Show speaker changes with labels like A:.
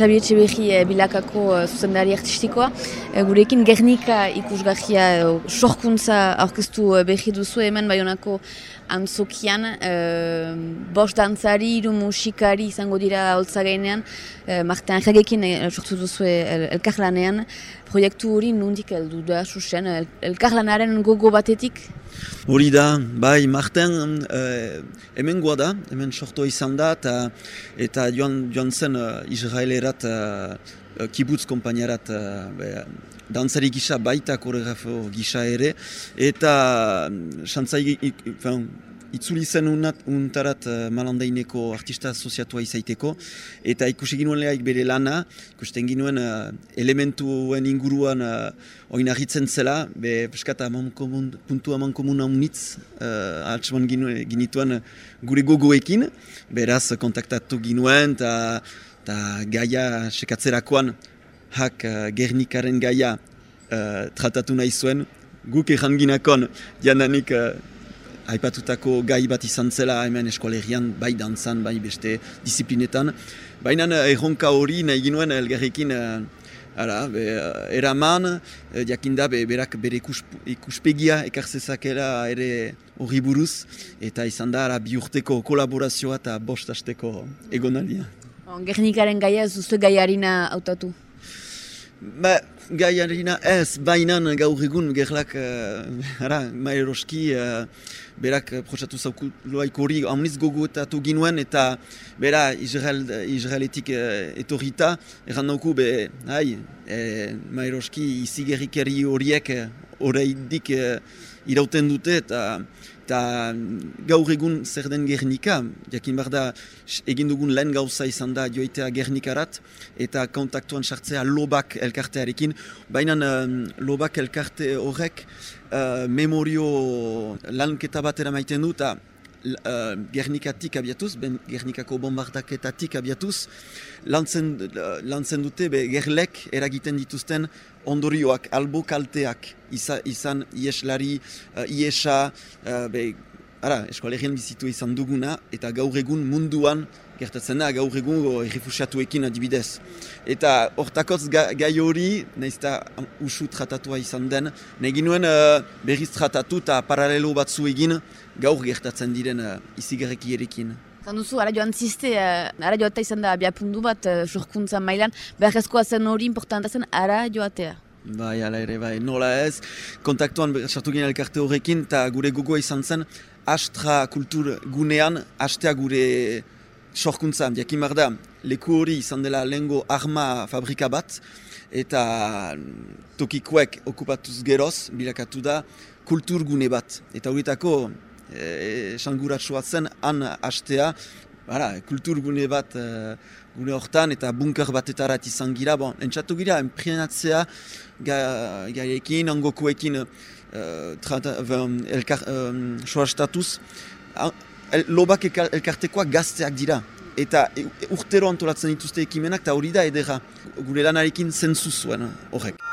A: Xabi Etxeberri e, bilakako e, zuzendari artistikoa. E, gurekin Gernika ikusgarria e, sorkuntza aurkeztu e, berri duzu hemen baionako antzokian. E, bost dantzari, iru musikari izango dira holtza gainean. E, Martin Jagekin e, sortu duzu el, elkarlanean. Proiektu hori nundik heldu da, susen, el, elkarlanaren gogo batetik?
B: Hori da, bai, Marten uh, hemen da, hemen sortua izan da, eta, eta joan, joan zen uh, Israelerat uh, kibutz kompainiarat uh, dantzari gisa baita koregrafo gisa ere, eta xantzai, itzuli zen unat, untarat uh, malandaineko artista asoziatua izaiteko, eta ikusi ginuen lehaik bere lana, ikusten ginuen uh, elementuen inguruan uh, oinarritzen zela, be peskata komun, puntu aman komuna unitz, uh, altsuan ginituen gure gogoekin, beraz kontaktatu ginuen, eta gaia sekatzerakoan, hak uh, gernikaren gaia uh, tratatu nahi zuen, guk erranginakon jananik aipatutako gai bat izan zela hemen eskualerian, bai dantzan, bai beste disiplinetan. Baina eh, erronka hori nahi ginuen elgarrekin uh, ara, be, uh, eraman, jakinda be, berak bere ikus, ikuspegia ekarzezakera ere hori buruz, eta izan da ara, biurteko kolaborazioa eta bostasteko egonalia.
A: Gernikaren gaia ez duzu gaiarina hautatu?
B: Ba, gaiarina ez, bainan gaur egun gerlak, uh, ara, maeroski, uh, berak proxatu zauku loaik hori amniz gogoetatu ginuen eta bera Israel, Israeletik uh, etorrita, erran nauku, be, hai, e, maeroski izigerrikeri horiek horreidik uh, irauten dute eta eta gaur egun zer den Gernika, jakin behar da egin dugun lehen gauza izan da joitea Gernikarat, eta kontaktuan sartzea lobak elkartearekin, baina um, lobak elkarte horrek uh, memorio lanketa bat eramaiten du, eta uh, Gernikatik abiatuz, ben Gernikako bombardaketatik abiatuz, lantzen, uh, lantzen dute be, gerlek eragiten dituzten ondorioak, albo kalteak izan ieslari, uh, iesa, uh, be, ara, eskualerien bizitu izan duguna, eta gaur egun munduan gertatzen da, gaur egun errefusiatuekin adibidez. Eta hortakotz gai hori, nahiz eta usu tratatua izan den, nahi ginuen uh, berriz tratatu eta paralelo batzu egin gaur gertatzen diren uh, izigarreki erekin.
A: Zan duzu, ara joan ziste, uh, ara joatea izan da abiapundu bat, uh, surkuntza mailan, beharrezkoa zen hori importanta zen, ara joatea.
B: Bai, ala ere, bai, nola ez, kontaktuan sartu ginen elkarte horrekin, eta gure gogoa izan zen, astra kultur gunean, astea gure sorkuntza, jakin da, leku hori izan dela lehengo arma fabrika bat, eta tokikoek okupatuz geroz, bilakatu da, kultur gune bat. Eta horietako, esan e, zen, han astea, Bara, kulturgune bat uh, gune hortan eta bunker batetarat izan gira. Bon, entzatu gira, enprienatzea gaiekin, ga angokoekin uh, elkar, um, soastatuz. El, lobak elkartekoak gazteak dira. Eta e, urtero antolatzen dituzte ekimenak eta hori da edera. Gure lanarekin zentzuz zuen horrek.